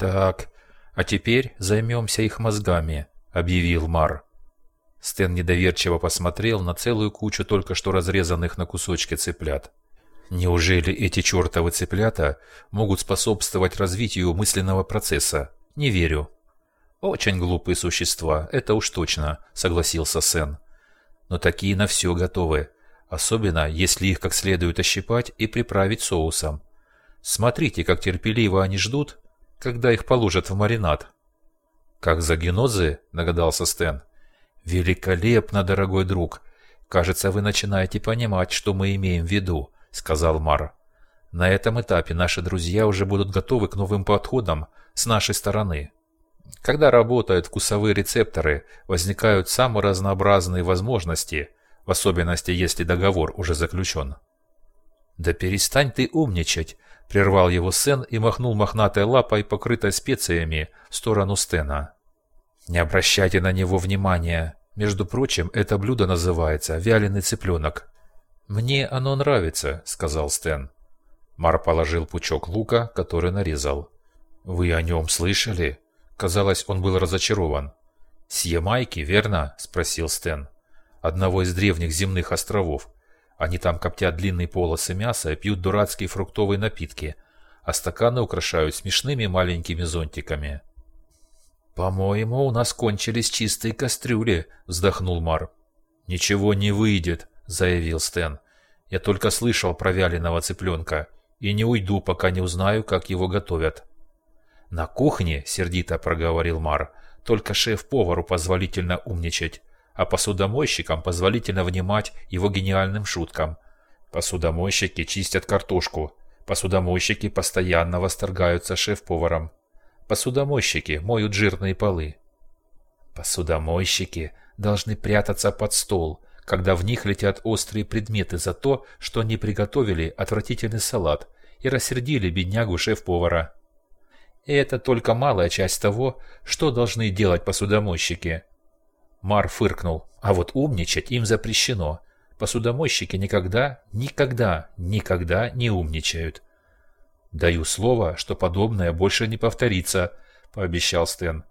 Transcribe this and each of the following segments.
«Так, а теперь займемся их мозгами», — объявил Мар. Стэн недоверчиво посмотрел на целую кучу только что разрезанных на кусочки цыплят. Неужели эти чертовы цыплята могут способствовать развитию мысленного процесса? Не верю. Очень глупые существа, это уж точно, согласился Сен. Но такие на все готовы, особенно если их как следует ощипать и приправить соусом. Смотрите, как терпеливо они ждут, когда их положат в маринад. Как за генозы, догадался Стэн. Великолепно, дорогой друг. Кажется, вы начинаете понимать, что мы имеем в виду. — сказал Мар. «На этом этапе наши друзья уже будут готовы к новым подходам с нашей стороны. Когда работают вкусовые рецепторы, возникают самые разнообразные возможности, в особенности, если договор уже заключен». «Да перестань ты умничать!» — прервал его Сен и махнул мохнатой лапой, покрытой специями, в сторону Стена. «Не обращайте на него внимания. Между прочим, это блюдо называется «вяленый цыпленок». «Мне оно нравится», — сказал Стэн. Мар положил пучок лука, который нарезал. «Вы о нем слышали?» Казалось, он был разочарован. «С верно?» – спросил Стэн. «Одного из древних земных островов. Они там коптят длинные полосы мяса пьют дурацкие фруктовые напитки, а стаканы украшают смешными маленькими зонтиками». «По-моему, у нас кончились чистые кастрюли», – вздохнул Мар. «Ничего не выйдет», заявил Стэн. «Я только слышал про вяленого цыпленка и не уйду, пока не узнаю, как его готовят». «На кухне», — сердито проговорил Мар, — «только шеф-повару позволительно умничать, а посудомойщикам позволительно внимать его гениальным шуткам. Посудомойщики чистят картошку, посудомойщики постоянно восторгаются шеф-поваром, посудомойщики моют жирные полы». «Посудомойщики должны прятаться под стол», когда в них летят острые предметы за то, что они приготовили отвратительный салат и рассердили беднягу шеф-повара. И это только малая часть того, что должны делать посудомойщики. Мар фыркнул, а вот умничать им запрещено. Посудомойщики никогда, никогда, никогда не умничают. «Даю слово, что подобное больше не повторится», — пообещал Стэн.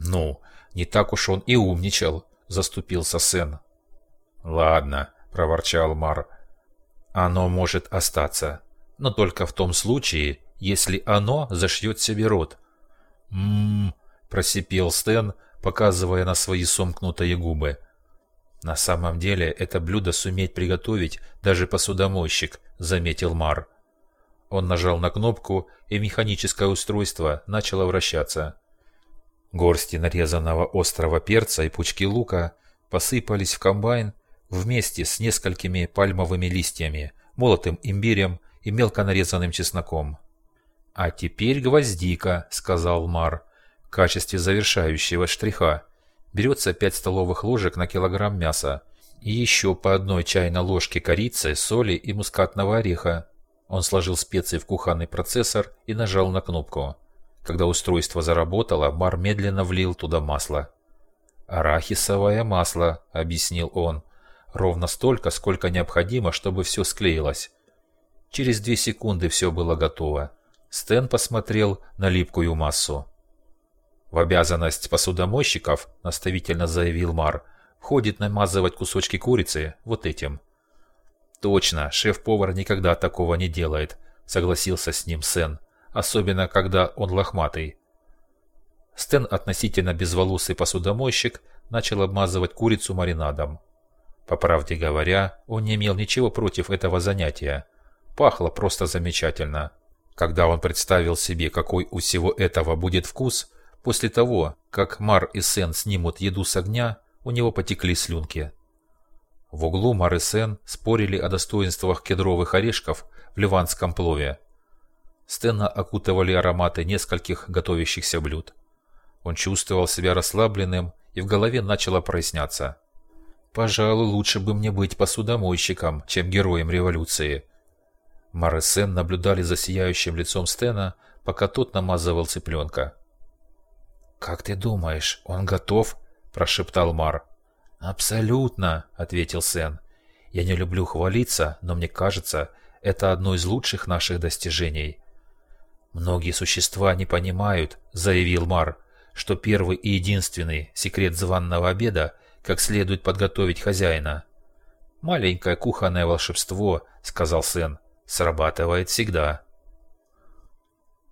«Ну, не так уж он и умничал», — заступился Сен. «Ладно», — проворчал Мар. «Оно может остаться, но только в том случае, если оно зашьет себе рот». «М-м-м», просипел Стэн, показывая на свои сомкнутые губы. «На самом деле это блюдо суметь приготовить даже посудомойщик», — заметил Мар. Он нажал на кнопку, и механическое устройство начало вращаться. Горсти нарезанного острого перца и пучки лука посыпались в комбайн вместе с несколькими пальмовыми листьями, молотым имбирем и мелко нарезанным чесноком. «А теперь гвоздика», — сказал Мар, в качестве завершающего штриха. Берется 5 столовых ложек на килограмм мяса и еще по одной чайной ложке корицы, соли и мускатного ореха. Он сложил специи в кухонный процессор и нажал на кнопку. Когда устройство заработало, Мар медленно влил туда масло. «Арахисовое масло», — объяснил он. Ровно столько, сколько необходимо, чтобы все склеилось. Через две секунды все было готово. Стэн посмотрел на липкую массу. В обязанность посудомойщиков, наставительно заявил Мар, входит намазывать кусочки курицы вот этим. Точно, шеф-повар никогда такого не делает, согласился с ним Сен, особенно когда он лохматый. Стэн, относительно безволосый посудомойщик, начал обмазывать курицу маринадом. По правде говоря, он не имел ничего против этого занятия. Пахло просто замечательно. Когда он представил себе, какой у всего этого будет вкус, после того, как Мар и Сен снимут еду с огня, у него потекли слюнки. В углу Мар и Сен спорили о достоинствах кедровых орешков в ливанском плове. Стена окутывали ароматы нескольких готовящихся блюд. Он чувствовал себя расслабленным, и в голове начало проясняться. Пожалуй, лучше бы мне быть посудомойщиком, чем героем революции. Мар и Сен наблюдали за сияющим лицом Стена, пока тот намазывал цыпленка. «Как ты думаешь, он готов?» – прошептал Мар. «Абсолютно», – ответил Сен. «Я не люблю хвалиться, но мне кажется, это одно из лучших наших достижений». «Многие существа не понимают», — заявил Мар, «что первый и единственный секрет званного обеда — как следует подготовить хозяина». «Маленькое кухонное волшебство», — сказал Сен, — «срабатывает всегда».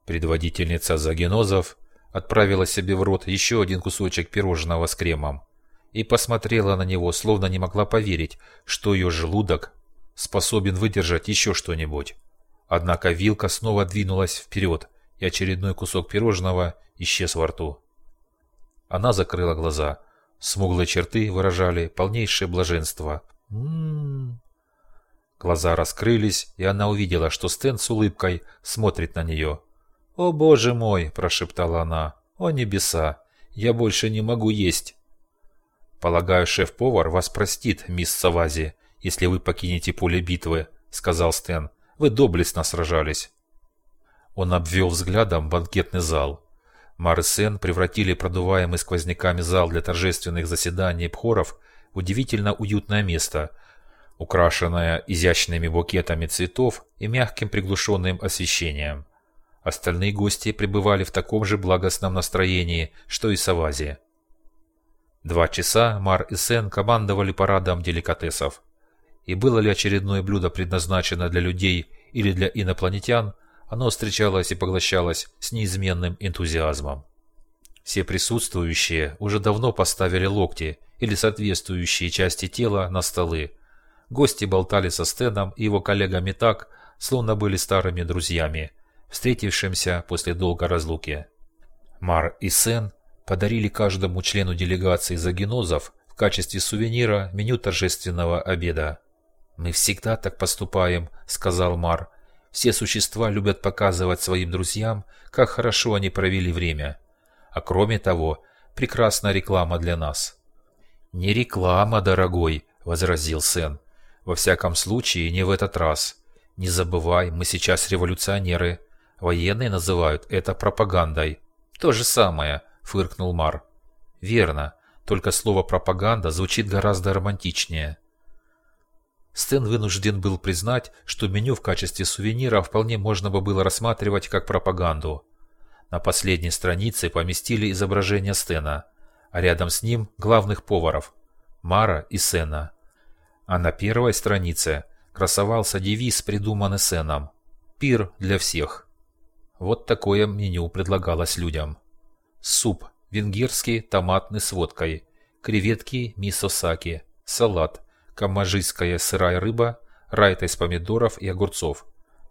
Предводительница Загенозов отправила себе в рот еще один кусочек пирожного с кремом и посмотрела на него, словно не могла поверить, что ее желудок способен выдержать еще что-нибудь. Однако вилка снова двинулась вперед, и очередной кусок пирожного исчез во рту. Она закрыла глаза. Смуглые черты выражали полнейшее блаженство. М -м -м. Глаза раскрылись, и она увидела, что Стэн с улыбкой смотрит на нее. «О, боже мой!» – прошептала она. «О, небеса! Я больше не могу есть!» «Полагаю, шеф-повар вас простит, мисс Савази, если вы покинете поле битвы», – сказал Стэн. Вы доблестно сражались. Он обвел взглядом банкетный зал. Мар и Сен превратили продуваемый сквозняками зал для торжественных заседаний пхоров в удивительно уютное место, украшенное изящными букетами цветов и мягким приглушенным освещением. Остальные гости пребывали в таком же благостном настроении, что и Савази. Два часа Мар и Сен командовали парадом деликатесов и было ли очередное блюдо предназначено для людей или для инопланетян, оно встречалось и поглощалось с неизменным энтузиазмом. Все присутствующие уже давно поставили локти или соответствующие части тела на столы. Гости болтали со Стеном и его коллегами так, словно были старыми друзьями, встретившимся после долгой разлуки. Мар и Сен подарили каждому члену делегации загенозов в качестве сувенира меню торжественного обеда. «Мы всегда так поступаем», — сказал Мар. «Все существа любят показывать своим друзьям, как хорошо они провели время. А кроме того, прекрасная реклама для нас». «Не реклама, дорогой», — возразил Сен. «Во всяком случае, не в этот раз. Не забывай, мы сейчас революционеры. Военные называют это пропагандой». «То же самое», — фыркнул Мар. «Верно, только слово «пропаганда» звучит гораздо романтичнее». Стэн вынужден был признать, что меню в качестве сувенира вполне можно бы было рассматривать как пропаганду. На последней странице поместили изображение Стена, а рядом с ним главных поваров – Мара и Сена. А на первой странице красовался девиз, придуманный Сеном – «Пир для всех». Вот такое меню предлагалось людям. Суп венгерский томатный с водкой, креветки мисосаки, салат, камажийская сырая рыба, райта из помидоров и огурцов,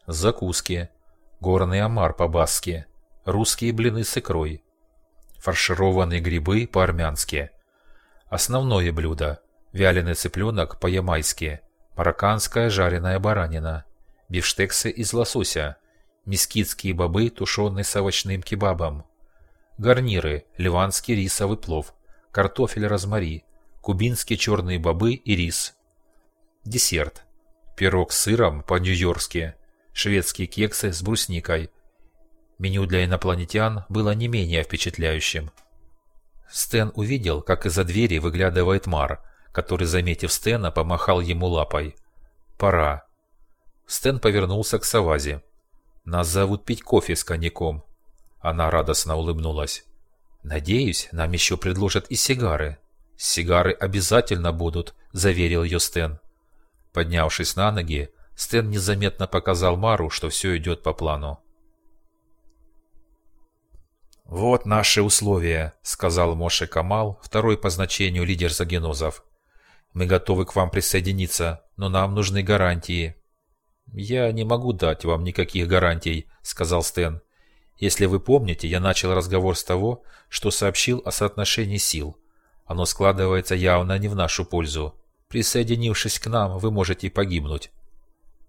закуски, горный омар по-басски, русские блины с икрой, фаршированные грибы по-армянски, основное блюдо – вяленый цыпленок по-ямайски, марокканская жареная баранина, бифштексы из лосося, мескитские бобы, тушеные с овощным кебабом, гарниры – ливанский рисовый плов, картофель розмари, кубинские черные бобы и рис. Десерт. Пирог с сыром по-нью-йоркски, шведские кексы с брусникой. Меню для инопланетян было не менее впечатляющим. Стэн увидел, как из-за двери выглядывает Мар, который, заметив Стэна, помахал ему лапой. «Пора». Стэн повернулся к Савазе. «Нас зовут пить кофе с коньяком». Она радостно улыбнулась. «Надеюсь, нам еще предложат и сигары». «Сигары обязательно будут», – заверил ее Стэн. Поднявшись на ноги, Стэн незаметно показал Мару, что все идет по плану. «Вот наши условия», – сказал Моше Камал, второй по значению лидер загенозов. «Мы готовы к вам присоединиться, но нам нужны гарантии». «Я не могу дать вам никаких гарантий», – сказал Стэн. «Если вы помните, я начал разговор с того, что сообщил о соотношении сил. Оно складывается явно не в нашу пользу. Присоединившись к нам, вы можете погибнуть.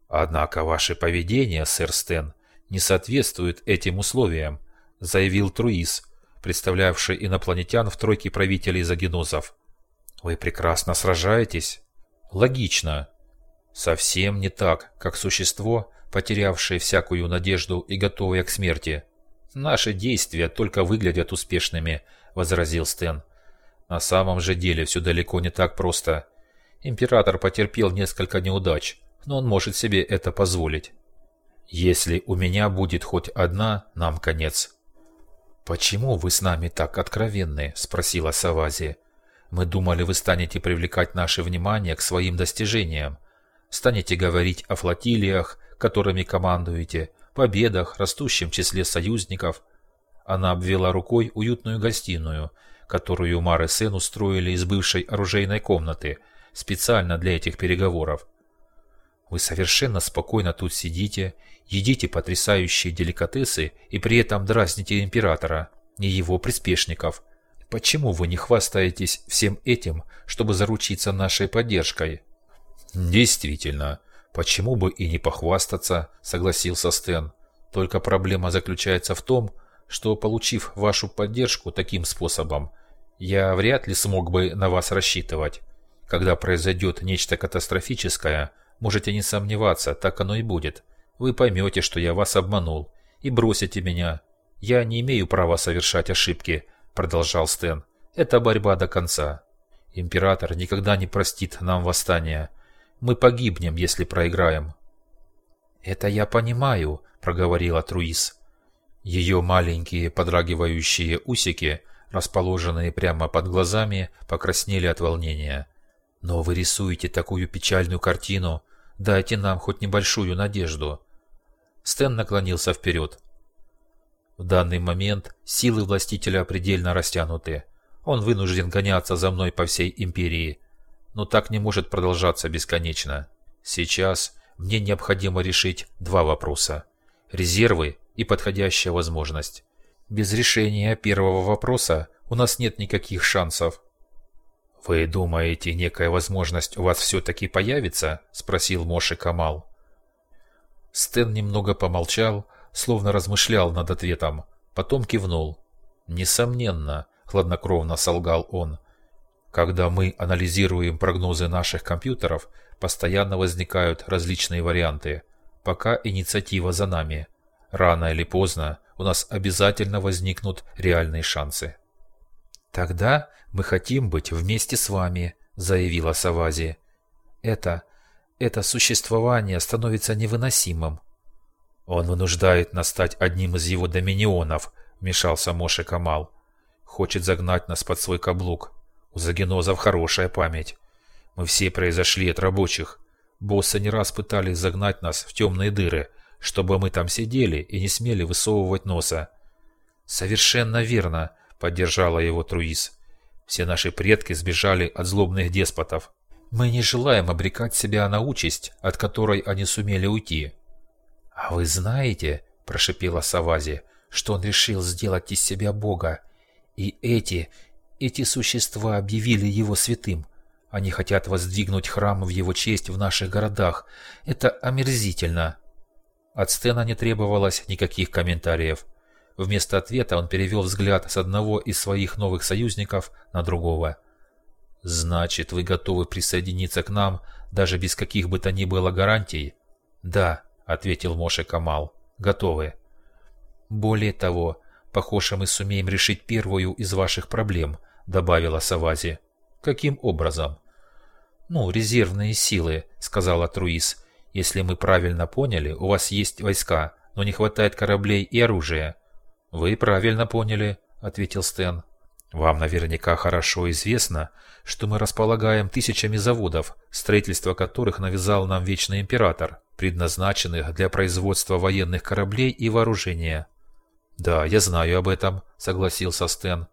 Однако ваше поведение, сэр Стэн, не соответствует этим условиям, заявил Труис, представлявший инопланетян в тройке правителей загенозов. Вы прекрасно сражаетесь. Логично. Совсем не так, как существо, потерявшее всякую надежду и готовое к смерти. Наши действия только выглядят успешными, возразил Стэн. На самом же деле все далеко не так просто. Император потерпел несколько неудач, но он может себе это позволить. Если у меня будет хоть одна, нам конец. «Почему вы с нами так откровенны?» – спросила Савази. «Мы думали, вы станете привлекать наше внимание к своим достижениям, станете говорить о флотилиях, которыми командуете, победах, растущем числе союзников». Она обвела рукой уютную гостиную, которую Мар и Сен устроили из бывшей оружейной комнаты, специально для этих переговоров. Вы совершенно спокойно тут сидите, едите потрясающие деликатесы и при этом дразните императора и его приспешников. Почему вы не хвастаетесь всем этим, чтобы заручиться нашей поддержкой? Действительно, почему бы и не похвастаться, согласился Стэн. Только проблема заключается в том, что, получив вашу поддержку таким способом, я вряд ли смог бы на вас рассчитывать. Когда произойдет нечто катастрофическое – Можете не сомневаться, так оно и будет. Вы поймете, что я вас обманул, и бросите меня. Я не имею права совершать ошибки, продолжал Стэн. Это борьба до конца. Император никогда не простит нам восстания. Мы погибнем, если проиграем. Это я понимаю, проговорила Труис. Ее маленькие подрагивающие усики, расположенные прямо под глазами, покраснели от волнения. Но вы рисуете такую печальную картину. Дайте нам хоть небольшую надежду. Стэн наклонился вперед. В данный момент силы властителя предельно растянуты. Он вынужден гоняться за мной по всей империи. Но так не может продолжаться бесконечно. Сейчас мне необходимо решить два вопроса. Резервы и подходящая возможность. Без решения первого вопроса у нас нет никаких шансов. «Вы думаете, некая возможность у вас все-таки появится?» – спросил Моши Камал. Стэн немного помолчал, словно размышлял над ответом, потом кивнул. «Несомненно», – хладнокровно солгал он. «Когда мы анализируем прогнозы наших компьютеров, постоянно возникают различные варианты. Пока инициатива за нами. Рано или поздно у нас обязательно возникнут реальные шансы». «Тогда мы хотим быть вместе с вами», — заявила Савази. «Это... это существование становится невыносимым». «Он вынуждает нас стать одним из его доминионов», — вмешался Моше Камал. «Хочет загнать нас под свой каблук. У загенозов хорошая память. Мы все произошли от рабочих. Боссы не раз пытались загнать нас в темные дыры, чтобы мы там сидели и не смели высовывать носа». «Совершенно верно», поддержала его Труис. Все наши предки сбежали от злобных деспотов. Мы не желаем обрекать себя на участь, от которой они сумели уйти. А вы знаете, прошипела Савази, что он решил сделать из себя Бога. И эти, эти существа объявили его святым. Они хотят воздвигнуть храм в его честь в наших городах. Это омерзительно. От Стена не требовалось никаких комментариев. Вместо ответа он перевел взгляд с одного из своих новых союзников на другого. «Значит, вы готовы присоединиться к нам, даже без каких бы то ни было гарантий?» «Да», — ответил Моше Камал, — «готовы». «Более того, похоже, мы сумеем решить первую из ваших проблем», — добавила Савази. «Каким образом?» «Ну, резервные силы», — сказала Труис. «Если мы правильно поняли, у вас есть войска, но не хватает кораблей и оружия. «Вы правильно поняли», — ответил Стэн. «Вам наверняка хорошо известно, что мы располагаем тысячами заводов, строительство которых навязал нам Вечный Император, предназначенных для производства военных кораблей и вооружения». «Да, я знаю об этом», — согласился Стэн.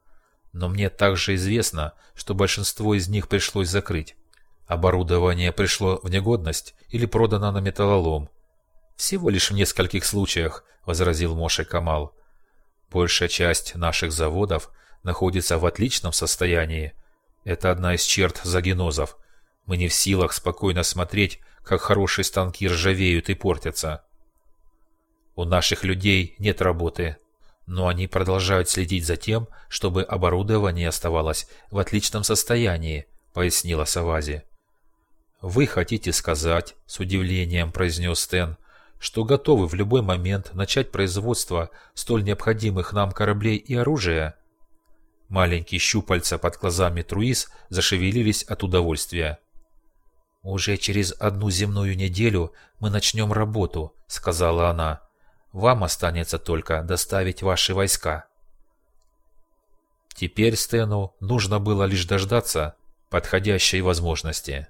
«Но мне также известно, что большинство из них пришлось закрыть. Оборудование пришло в негодность или продано на металлолом». «Всего лишь в нескольких случаях», — возразил Моше Камал. Большая часть наших заводов находится в отличном состоянии. Это одна из черт загенозов. Мы не в силах спокойно смотреть, как хорошие станки ржавеют и портятся. У наших людей нет работы, но они продолжают следить за тем, чтобы оборудование оставалось в отличном состоянии, пояснила Савази. «Вы хотите сказать, — с удивлением произнес Стэн, что готовы в любой момент начать производство столь необходимых нам кораблей и оружия. Маленькие щупальца под глазами Труис зашевелились от удовольствия. «Уже через одну земную неделю мы начнем работу», — сказала она. «Вам останется только доставить ваши войска». Теперь Стэну нужно было лишь дождаться подходящей возможности.